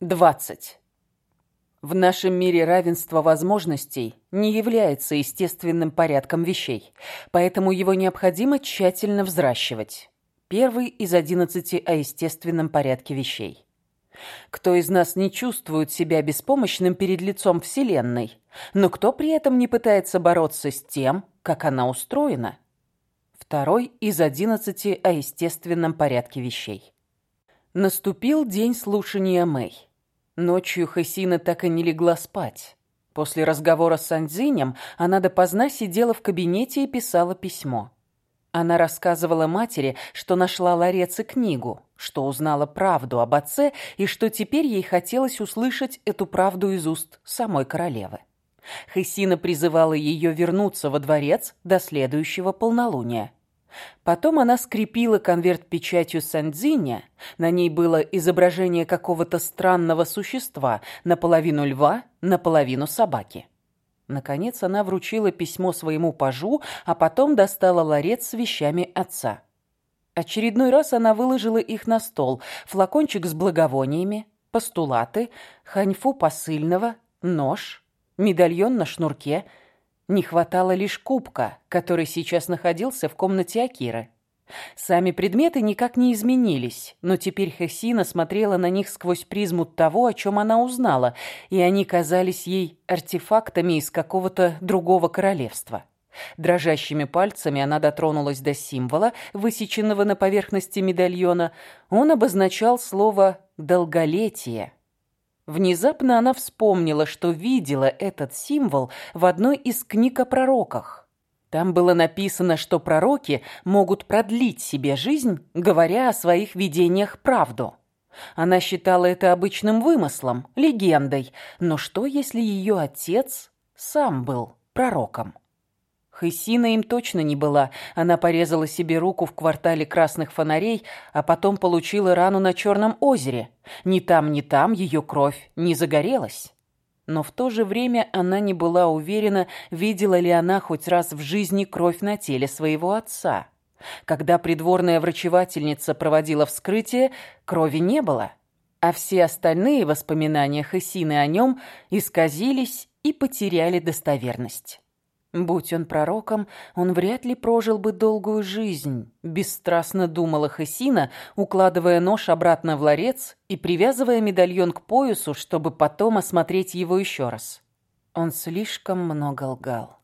20. В нашем мире равенство возможностей не является естественным порядком вещей, поэтому его необходимо тщательно взращивать. Первый из одиннадцати о естественном порядке вещей. Кто из нас не чувствует себя беспомощным перед лицом Вселенной, но кто при этом не пытается бороться с тем, как она устроена? Второй из одиннадцати о естественном порядке вещей. Наступил день слушания Мэй. Ночью Хасина так и не легла спать. После разговора с Анзинем она допоздна сидела в кабинете и писала письмо. Она рассказывала матери, что нашла ларец и книгу, что узнала правду об отце и что теперь ей хотелось услышать эту правду из уст самой королевы. Хесина призывала ее вернуться во дворец до следующего полнолуния. Потом она скрепила конверт печатью Сандзиня. На ней было изображение какого-то странного существа, наполовину льва, наполовину собаки. Наконец она вручила письмо своему пажу, а потом достала ларец с вещами отца. Очередной раз она выложила их на стол. Флакончик с благовониями, постулаты, ханьфу посыльного, нож, медальон на шнурке – не хватало лишь кубка, который сейчас находился в комнате Акиры. Сами предметы никак не изменились, но теперь Хесина смотрела на них сквозь призму того, о чем она узнала, и они казались ей артефактами из какого-то другого королевства. Дрожащими пальцами она дотронулась до символа, высеченного на поверхности медальона. Он обозначал слово «долголетие». Внезапно она вспомнила, что видела этот символ в одной из книг о пророках. Там было написано, что пророки могут продлить себе жизнь, говоря о своих видениях правду. Она считала это обычным вымыслом, легендой, но что, если ее отец сам был пророком? Хысина им точно не была. Она порезала себе руку в квартале красных фонарей, а потом получила рану на Черном озере. Ни там, ни там ее кровь не загорелась. Но в то же время она не была уверена, видела ли она хоть раз в жизни кровь на теле своего отца. Когда придворная врачевательница проводила вскрытие, крови не было, а все остальные воспоминания Хысины о нем исказились и потеряли достоверность. Будь он пророком, он вряд ли прожил бы долгую жизнь, бесстрастно думала Хасина, укладывая нож обратно в ларец и привязывая медальон к поясу, чтобы потом осмотреть его еще раз. Он слишком много лгал.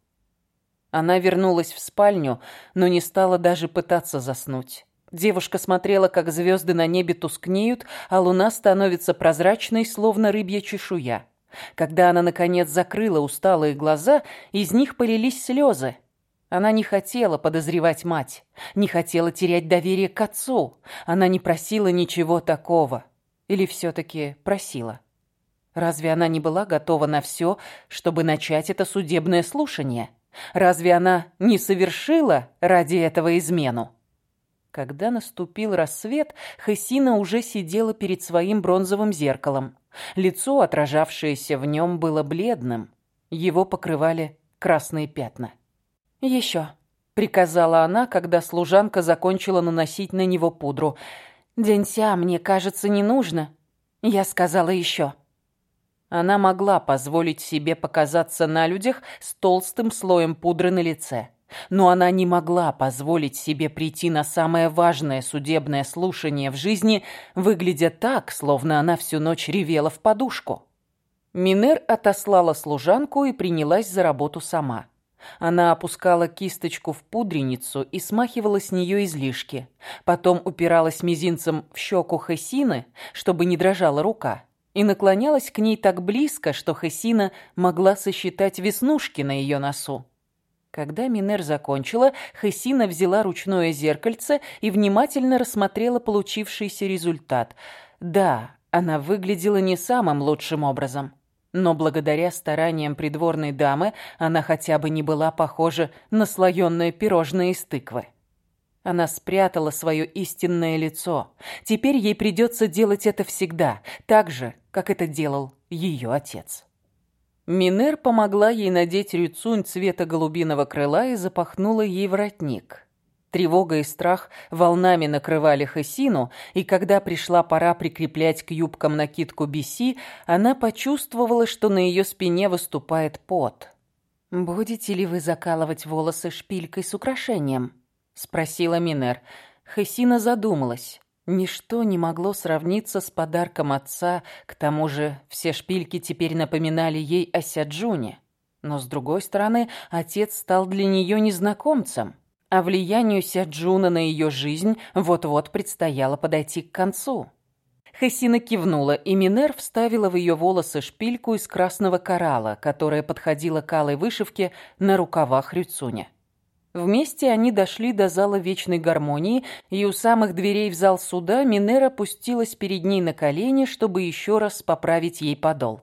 Она вернулась в спальню, но не стала даже пытаться заснуть. Девушка смотрела, как звезды на небе тускнеют, а луна становится прозрачной, словно рыбья чешуя. Когда она, наконец, закрыла усталые глаза, из них полились слезы. Она не хотела подозревать мать, не хотела терять доверие к отцу. Она не просила ничего такого. Или все-таки просила? Разве она не была готова на все, чтобы начать это судебное слушание? Разве она не совершила ради этого измену? Когда наступил рассвет, Хесина уже сидела перед своим бронзовым зеркалом. Лицо, отражавшееся в нем, было бледным. Его покрывали красные пятна. «Еще», — приказала она, когда служанка закончила наносить на него пудру. «Денься, мне кажется, не нужно». Я сказала еще. Она могла позволить себе показаться на людях с толстым слоем пудры на лице но она не могла позволить себе прийти на самое важное судебное слушание в жизни, выглядя так, словно она всю ночь ревела в подушку. Минер отослала служанку и принялась за работу сама. Она опускала кисточку в пудреницу и смахивала с нее излишки. Потом упиралась мизинцем в щеку Хесины, чтобы не дрожала рука, и наклонялась к ней так близко, что Хесина могла сосчитать веснушки на ее носу. Когда Минер закончила, Хесина взяла ручное зеркальце и внимательно рассмотрела получившийся результат. Да, она выглядела не самым лучшим образом. Но благодаря стараниям придворной дамы она хотя бы не была похожа на слоёное пирожное из тыквы. Она спрятала свое истинное лицо. Теперь ей придется делать это всегда, так же, как это делал ее отец. Минер помогла ей надеть рюцунь цвета голубиного крыла и запахнула ей воротник. Тревога и страх волнами накрывали Хасину, и когда пришла пора прикреплять к юбкам накидку Биси, она почувствовала, что на ее спине выступает пот. «Будете ли вы закалывать волосы шпилькой с украшением?» — спросила Минер. Хасина задумалась. Ничто не могло сравниться с подарком отца, к тому же все шпильки теперь напоминали ей о Сяджуне. Но, с другой стороны, отец стал для нее незнакомцем а влиянию Сяджуна на ее жизнь вот-вот предстояло подойти к концу. Хасина кивнула, и Минер вставила в ее волосы шпильку из красного коралла, которая подходила к алой вышивке на рукавах Рюцуня. Вместе они дошли до зала вечной гармонии, и у самых дверей в зал суда Минер опустилась перед ней на колени, чтобы еще раз поправить ей подол.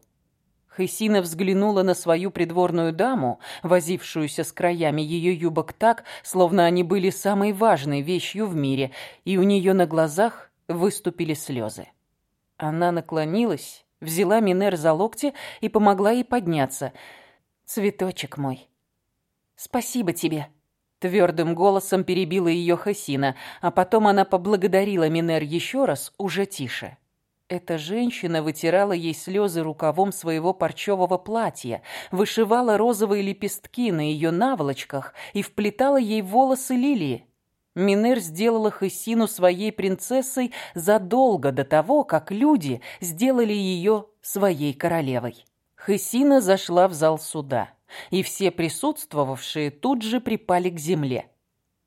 Хысина взглянула на свою придворную даму, возившуюся с краями ее юбок так, словно они были самой важной вещью в мире, и у нее на глазах выступили слезы. Она наклонилась, взяла Минер за локти и помогла ей подняться. «Цветочек мой, спасибо тебе», — твердым голосом перебила ее Хасина, а потом она поблагодарила Минер еще раз, уже тише. Эта женщина вытирала ей слезы рукавом своего парчевого платья, вышивала розовые лепестки на ее наволочках и вплетала ей волосы лилии. Минер сделала Хессину своей принцессой задолго до того, как люди сделали ее своей королевой. Хессина зашла в зал суда, и все присутствовавшие тут же припали к земле.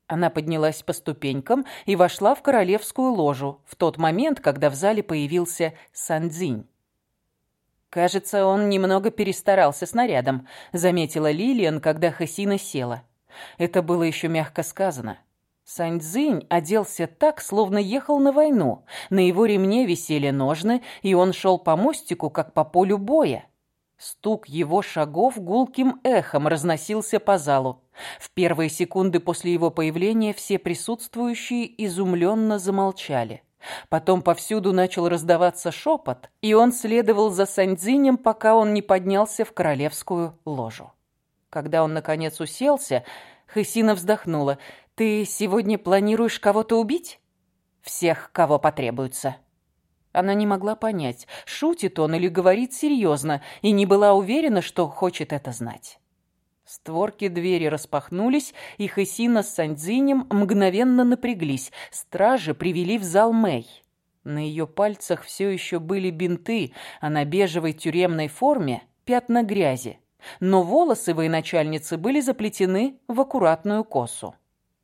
Она поднялась по ступенькам и вошла в королевскую ложу в тот момент, когда в зале появился Сандзинь. «Кажется, он немного перестарался с нарядом», — заметила Лилиан, когда Хасина села. Это было еще мягко сказано. Саньцзинь оделся так, словно ехал на войну. На его ремне висели ножны, и он шел по мостику, как по полю боя. Стук его шагов гулким эхом разносился по залу. В первые секунды после его появления все присутствующие изумленно замолчали. Потом повсюду начал раздаваться шепот, и он следовал за Сандзинем, пока он не поднялся в королевскую ложу. Когда он, наконец, уселся, Хысина вздохнула. «Ты сегодня планируешь кого-то убить?» «Всех, кого потребуется», она не могла понять, шутит он или говорит серьезно, и не была уверена, что хочет это знать. Створки двери распахнулись, и Хесина с Сандзинем мгновенно напряглись. Стражи привели в зал Мэй. На ее пальцах все еще были бинты, а на бежевой тюремной форме пятна грязи. Но волосы военачальницы были заплетены в аккуратную косу.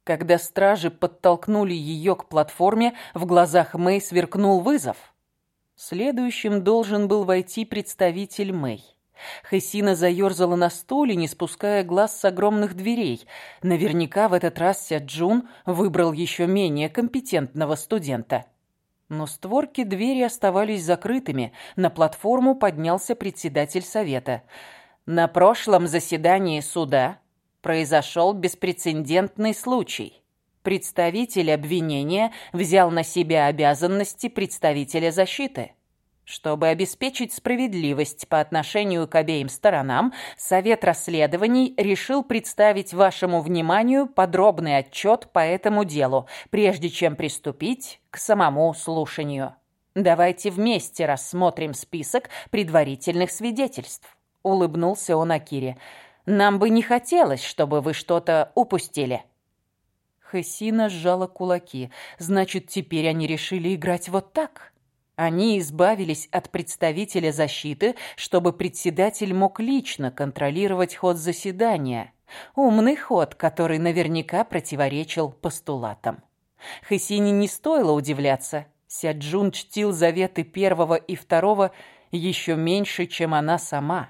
Когда стражи подтолкнули ее к платформе, в глазах Мэй сверкнул вызов. Следующим должен был войти представитель Мэй. Хесина заерзала на стуле, не спуская глаз с огромных дверей. Наверняка в этот раз Сяджун выбрал еще менее компетентного студента. Но створки двери оставались закрытыми. На платформу поднялся председатель совета. На прошлом заседании суда произошел беспрецедентный случай. Представитель обвинения взял на себя обязанности представителя защиты. Чтобы обеспечить справедливость по отношению к обеим сторонам, Совет расследований решил представить вашему вниманию подробный отчет по этому делу, прежде чем приступить к самому слушанию. Давайте вместе рассмотрим список предварительных свидетельств. Улыбнулся он Акире. Нам бы не хотелось, чтобы вы что-то упустили. Хесина сжала кулаки. Значит, теперь они решили играть вот так? Они избавились от представителя защиты, чтобы председатель мог лично контролировать ход заседания. Умный ход, который наверняка противоречил постулатам. Хесине не стоило удивляться. Сяджун чтил заветы первого и второго еще меньше, чем она сама.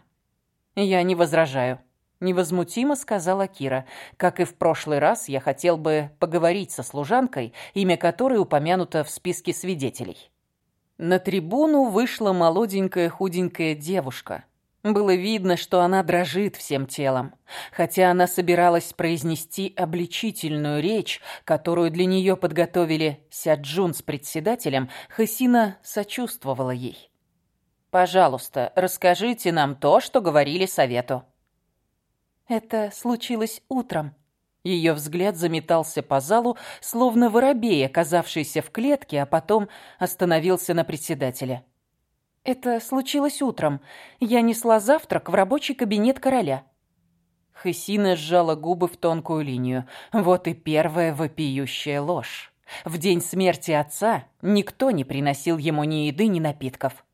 «Я не возражаю», Невозмутимо сказала Кира. Как и в прошлый раз, я хотел бы поговорить со служанкой, имя которой упомянуто в списке свидетелей. На трибуну вышла молоденькая худенькая девушка. Было видно, что она дрожит всем телом. Хотя она собиралась произнести обличительную речь, которую для нее подготовили Сяджун с председателем, Хасина сочувствовала ей. «Пожалуйста, расскажите нам то, что говорили совету», это случилось утром. Ее взгляд заметался по залу, словно воробей, оказавшийся в клетке, а потом остановился на председателе. «Это случилось утром. Я несла завтрак в рабочий кабинет короля». Хысина сжала губы в тонкую линию. Вот и первая вопиющая ложь. В день смерти отца никто не приносил ему ни еды, ни напитков.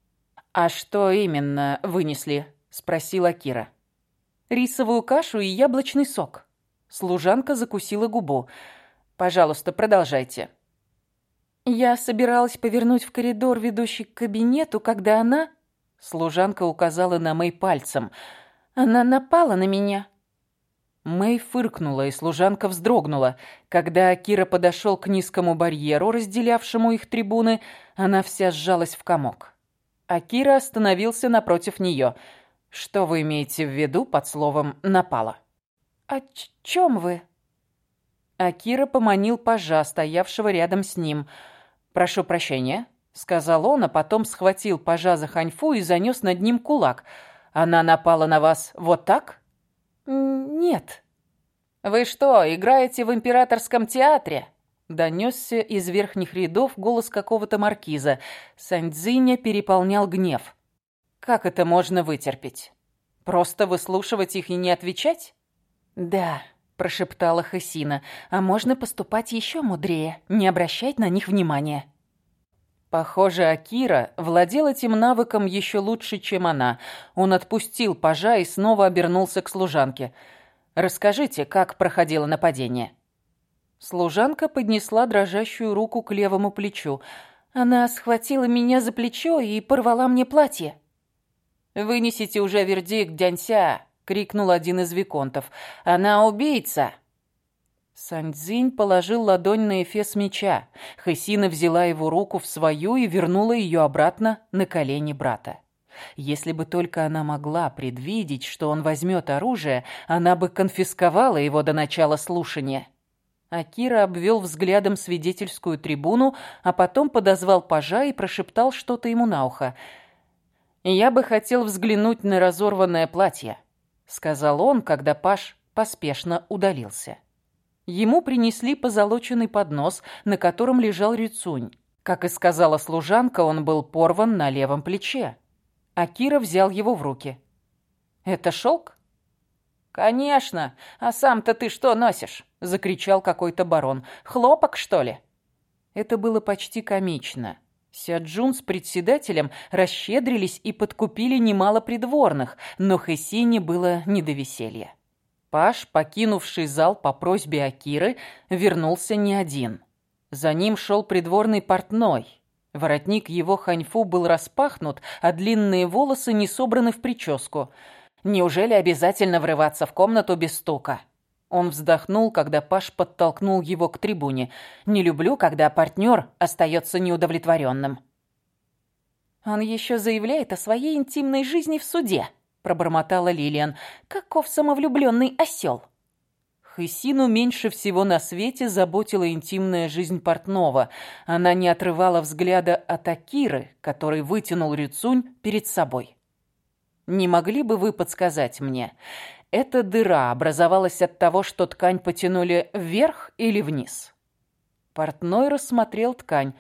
«А что именно вынесли?» – спросила Кира. «Рисовую кашу и яблочный сок». Служанка закусила губу. «Пожалуйста, продолжайте». Я собиралась повернуть в коридор, ведущий к кабинету, когда она... Служанка указала на Мэй пальцем. Она напала на меня. Мэй фыркнула, и служанка вздрогнула. Когда Кира подошел к низкому барьеру, разделявшему их трибуны, она вся сжалась в комок. А Кира остановился напротив нее. «Что вы имеете в виду под словом «напала»?» «О чем вы?» Акира поманил пажа, стоявшего рядом с ним – «Прошу прощения», — сказал он, а потом схватил пажа за ханьфу и занес над ним кулак. «Она напала на вас вот так?» «Нет». «Вы что, играете в императорском театре?» Донесся из верхних рядов голос какого-то маркиза. Сандзиня переполнял гнев. «Как это можно вытерпеть? Просто выслушивать их и не отвечать?» «Да», прошептала Хасина. «А можно поступать еще мудрее, не обращать на них внимания». Похоже, Акира владел этим навыком еще лучше, чем она. Он отпустил пажа и снова обернулся к служанке. «Расскажите, как проходило нападение?» Служанка поднесла дрожащую руку к левому плечу. Она схватила меня за плечо и порвала мне платье. «Вынесите уже вердикт, Дянься!» крикнул один из виконтов. «Она убийца!» Сандзинь положил ладонь на эфес меча. Хэсина взяла его руку в свою и вернула ее обратно на колени брата. Если бы только она могла предвидеть, что он возьмет оружие, она бы конфисковала его до начала слушания. Акира обвел взглядом свидетельскую трибуну, а потом подозвал пажа и прошептал что-то ему на ухо. «Я бы хотел взглянуть на разорванное платье» сказал он, когда Паш поспешно удалился. Ему принесли позолоченный поднос, на котором лежал рицунь. Как и сказала служанка, он был порван на левом плече. А Кира взял его в руки. «Это шелк?» «Конечно! А сам-то ты что носишь?» — закричал какой-то барон. «Хлопок, что ли?» Это было почти комично. Сяджун с председателем расщедрились и подкупили немало придворных, но Хесине было не до веселья. Паш, покинувший зал по просьбе Акиры, вернулся не один. За ним шел придворный портной. Воротник его ханьфу был распахнут, а длинные волосы не собраны в прическу. Неужели обязательно врываться в комнату без стука? Он вздохнул, когда Паш подтолкнул его к трибуне. «Не люблю, когда партнер остается неудовлетворенным». «Он еще заявляет о своей интимной жизни в суде», — пробормотала Лилиан. «Каков самовлюбленный осел». Хысину меньше всего на свете заботила интимная жизнь портного. Она не отрывала взгляда от Акиры, который вытянул Рюцунь перед собой. «Не могли бы вы подсказать мне, эта дыра образовалась от того, что ткань потянули вверх или вниз. Портной рассмотрел ткань.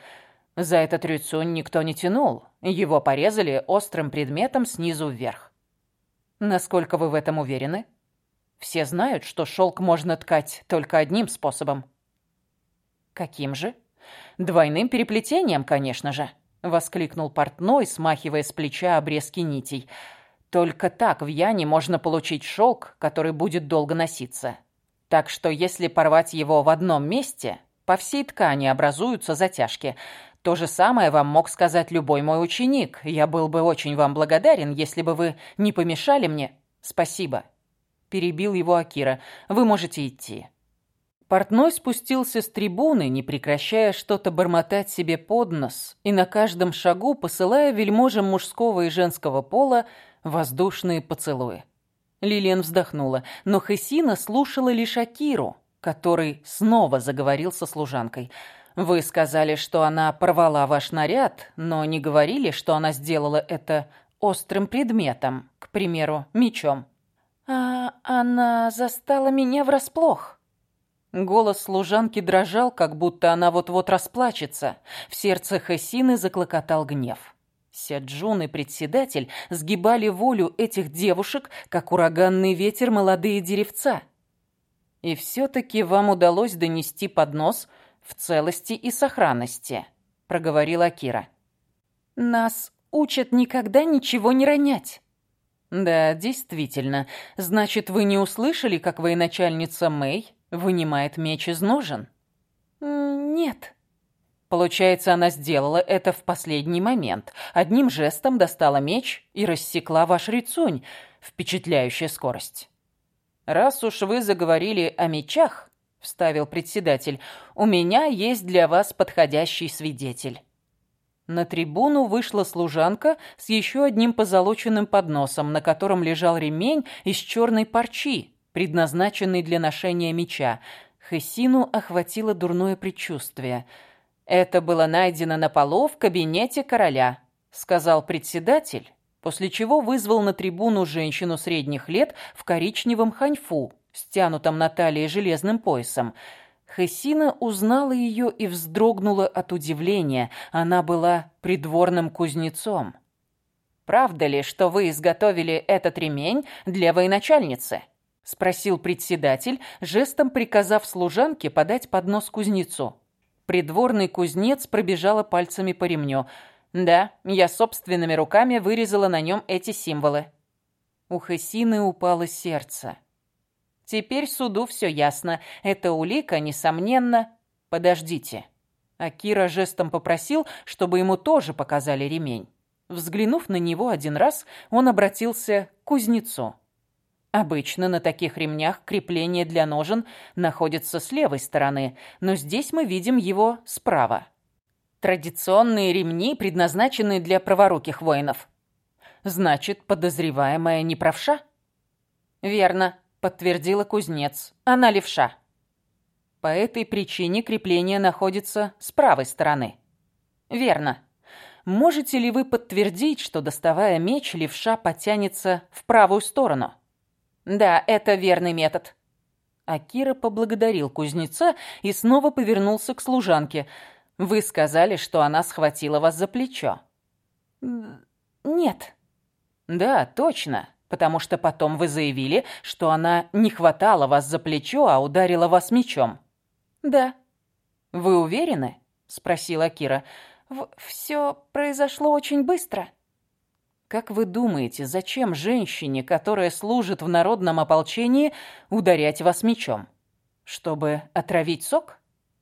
За этот рюцунь никто не тянул. Его порезали острым предметом снизу вверх. Насколько вы в этом уверены? Все знают, что шелк можно ткать только одним способом. Каким же? Двойным переплетением, конечно же, воскликнул портной, смахивая с плеча обрезки нитей. Только так в Яне можно получить шелк, который будет долго носиться. Так что если порвать его в одном месте, по всей ткани образуются затяжки. То же самое вам мог сказать любой мой ученик. Я был бы очень вам благодарен, если бы вы не помешали мне. Спасибо. Перебил его Акира. Вы можете идти. Портной спустился с трибуны, не прекращая что-то бормотать себе под нос, и на каждом шагу посылая вельможам мужского и женского пола воздушные поцелуи. Лилиан вздохнула, но Хесина слушала лишь Акиру, который снова заговорил со служанкой. «Вы сказали, что она порвала ваш наряд, но не говорили, что она сделала это острым предметом, к примеру, мечом». «А она застала меня врасплох». Голос служанки дрожал, как будто она вот-вот расплачется. В сердце Хасины заклокотал гнев. Сяджун и председатель сгибали волю этих девушек, как ураганный ветер молодые деревца. И все-таки вам удалось донести поднос в целости и сохранности, проговорила Кира. Нас учат никогда ничего не ронять. Да, действительно. Значит, вы не услышали, как военачальница Мэй вынимает меч из ножен? Нет. Получается, она сделала это в последний момент. Одним жестом достала меч и рассекла ваш рицунь. Впечатляющая скорость. «Раз уж вы заговорили о мечах», — вставил председатель, «у меня есть для вас подходящий свидетель». На трибуну вышла служанка с еще одним позолоченным подносом, на котором лежал ремень из черной парчи, предназначенный для ношения меча. Хессину охватило дурное предчувствие — «Это было найдено на полу в кабинете короля», — сказал председатель, после чего вызвал на трибуну женщину средних лет в коричневом ханьфу, стянутом на талии железным поясом. Хессина узнала ее и вздрогнула от удивления. Она была придворным кузнецом. «Правда ли, что вы изготовили этот ремень для военачальницы?» — спросил председатель, жестом приказав служанке подать поднос кузнецу. Придворный кузнец пробежала пальцами по ремню. Да, я собственными руками вырезала на нем эти символы. У Хесины упало сердце. Теперь суду все ясно. Это улика, несомненно. Подождите. Акира жестом попросил, чтобы ему тоже показали ремень. Взглянув на него один раз, он обратился к кузнецу. Обычно на таких ремнях крепление для ножен находится с левой стороны, но здесь мы видим его справа. Традиционные ремни предназначены для праворуких воинов. Значит, подозреваемая не правша? Верно, подтвердила кузнец. Она левша. По этой причине крепление находится с правой стороны. Верно. Можете ли вы подтвердить, что, доставая меч, левша потянется в правую сторону? Да, это верный метод. Акира поблагодарил кузнеца и снова повернулся к служанке. Вы сказали, что она схватила вас за плечо. Нет. Да, точно, потому что потом вы заявили, что она не хватала вас за плечо, а ударила вас мечом. Да. Вы уверены? спросила Кира. Все произошло очень быстро. Как вы думаете, зачем женщине, которая служит в народном ополчении, ударять вас мечом? Чтобы отравить сок?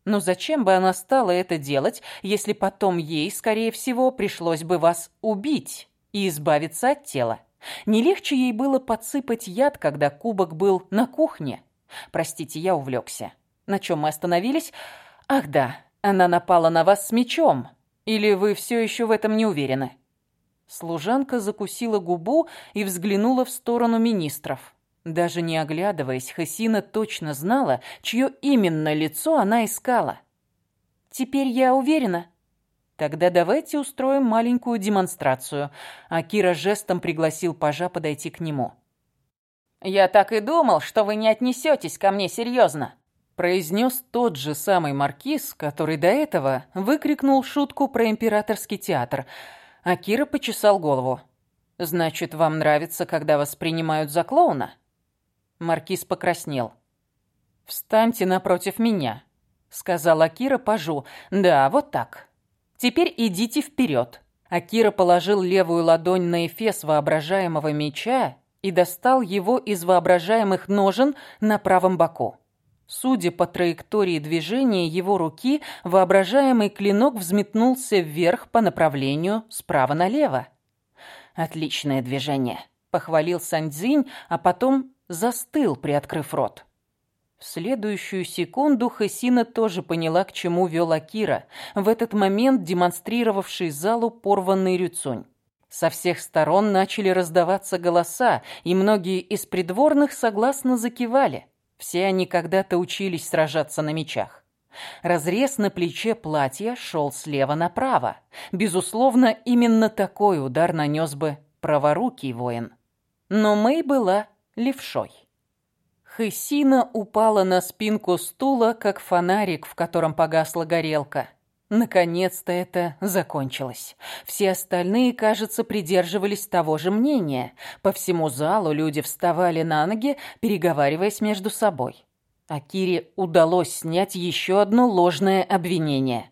Но зачем бы она стала это делать, если потом ей, скорее всего, пришлось бы вас убить и избавиться от тела? Не легче ей было подсыпать яд, когда кубок был на кухне? Простите, я увлекся. На чем мы остановились? Ах да, она напала на вас с мечом. Или вы все еще в этом не уверены? Служанка закусила губу и взглянула в сторону министров. Даже не оглядываясь, Хасина точно знала, чье именно лицо она искала. «Теперь я уверена». «Тогда давайте устроим маленькую демонстрацию». А Кира жестом пригласил пажа подойти к нему. «Я так и думал, что вы не отнесетесь ко мне серьезно», произнес тот же самый маркиз, который до этого выкрикнул шутку про императорский театр – а Кира почесал голову. «Значит, вам нравится, когда вас принимают за клоуна?» Маркиз покраснел. «Встаньте напротив меня», — сказала Кира пажу. «Да, вот так. Теперь идите вперед». Акира положил левую ладонь на эфес воображаемого меча и достал его из воображаемых ножен на правом боку. Судя по траектории движения его руки, воображаемый клинок взметнулся вверх по направлению справа налево. «Отличное движение», — похвалил Сандзинь, а потом застыл, приоткрыв рот. В следующую секунду Хасина тоже поняла, к чему вел Акира, в этот момент демонстрировавший залу порванный рюцунь. Со всех сторон начали раздаваться голоса, и многие из придворных согласно закивали. Все они когда-то учились сражаться на мечах. Разрез на плече платья шел слева направо. Безусловно, именно такой удар нанес бы праворукий воин. Но Мэй была левшой. Хысина упала на спинку стула, как фонарик, в котором погасла горелка. Наконец-то это закончилось. Все остальные, кажется, придерживались того же мнения. По всему залу люди вставали на ноги, переговариваясь между собой. Акире удалось снять еще одно ложное обвинение.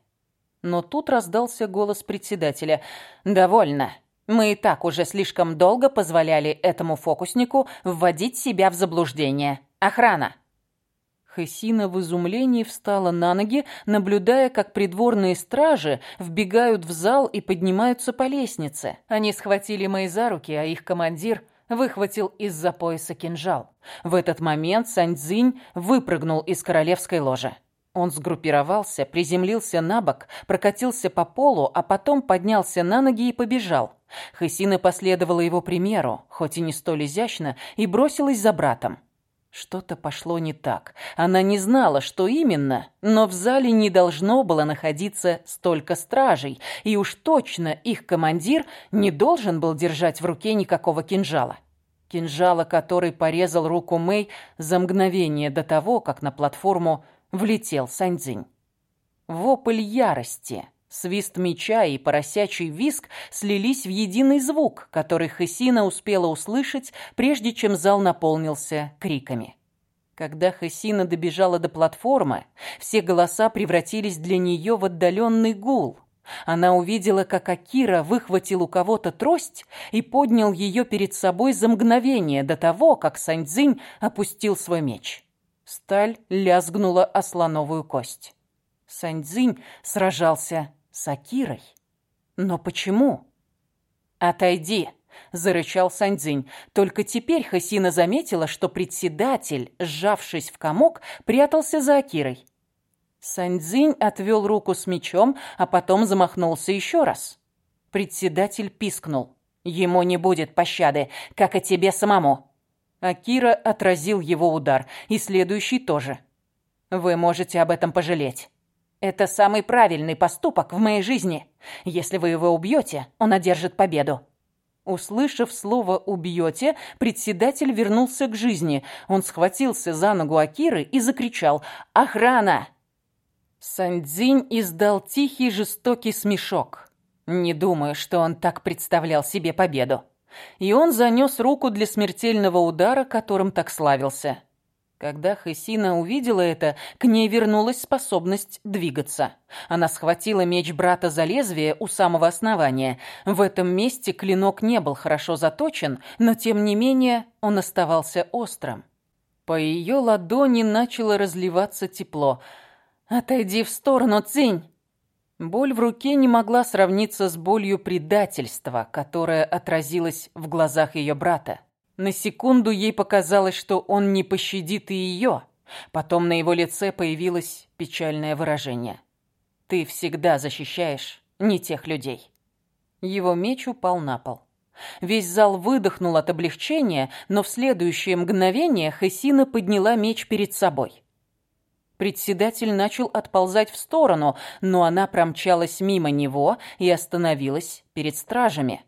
Но тут раздался голос председателя. «Довольно. Мы и так уже слишком долго позволяли этому фокуснику вводить себя в заблуждение. Охрана!» Хесина в изумлении встала на ноги, наблюдая, как придворные стражи вбегают в зал и поднимаются по лестнице. Они схватили Мэй за руки, а их командир выхватил из-за пояса кинжал. В этот момент Саньцзинь выпрыгнул из королевской ложи. Он сгруппировался, приземлился на бок, прокатился по полу, а потом поднялся на ноги и побежал. Хысина последовала его примеру, хоть и не столь изящно, и бросилась за братом. Что-то пошло не так. Она не знала, что именно, но в зале не должно было находиться столько стражей, и уж точно их командир не должен был держать в руке никакого кинжала. Кинжала, который порезал руку Мэй за мгновение до того, как на платформу влетел Саньцзинь. Вопль ярости, свист меча и поросячий виск слились в единый звук, который Хесина успела услышать, прежде чем зал наполнился криками. Когда Хесина добежала до платформы, все голоса превратились для нее в отдаленный гул. Она увидела, как Акира выхватил у кого-то трость и поднял ее перед собой за мгновение до того, как Саньцзинь опустил свой меч. Сталь лязгнула о слоновую кость. Саньцзинь сражался с Акирой. Но почему? «Отойди!» — зарычал Саньцзинь. Только теперь Хасина заметила, что председатель, сжавшись в комок, прятался за Акирой. Саньцзинь отвел руку с мечом, а потом замахнулся еще раз. Председатель пискнул. «Ему не будет пощады, как и тебе самому!» Акира отразил его удар, и следующий тоже. «Вы можете об этом пожалеть. Это самый правильный поступок в моей жизни. Если вы его убьете, он одержит победу». Услышав слово «убьете», председатель вернулся к жизни. Он схватился за ногу Акиры и закричал «Охрана!». Сандзинь издал тихий жестокий смешок. Не думаю, что он так представлял себе победу и он занес руку для смертельного удара, которым так славился. Когда Хесина увидела это, к ней вернулась способность двигаться. Она схватила меч брата за лезвие у самого основания. В этом месте клинок не был хорошо заточен, но тем не менее он оставался острым. По ее ладони начало разливаться тепло. «Отойди в сторону, Цинь!» Боль в руке не могла сравниться с болью предательства, которая отразилась в глазах ее брата. На секунду ей показалось, что он не пощадит и ее. Потом на его лице появилось печальное выражение. «Ты всегда защищаешь не тех людей». Его меч упал на пол. Весь зал выдохнул от облегчения, но в следующее мгновение Хесина подняла меч перед собой. Председатель начал отползать в сторону, но она промчалась мимо него и остановилась перед стражами.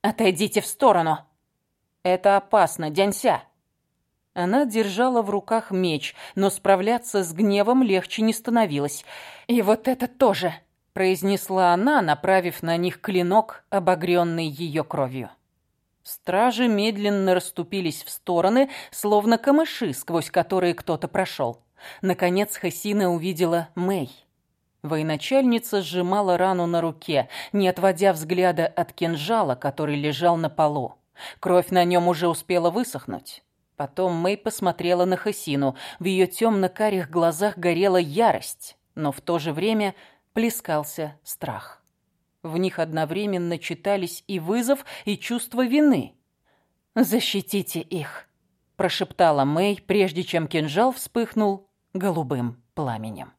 «Отойдите в сторону!» «Это опасно, Дянься!» Она держала в руках меч, но справляться с гневом легче не становилось. «И вот это тоже!» — произнесла она, направив на них клинок, обогренный ее кровью. Стражи медленно расступились в стороны, словно камыши, сквозь которые кто-то прошел. Наконец Хасина увидела Мэй. Военачальница сжимала рану на руке, не отводя взгляда от кинжала, который лежал на полу. Кровь на нем уже успела высохнуть. Потом Мэй посмотрела на Хасину. В ее темно-карих глазах горела ярость, но в то же время плескался страх. В них одновременно читались и вызов, и чувство вины. «Защитите их», – прошептала Мэй, прежде чем кинжал вспыхнул голубым пламенем.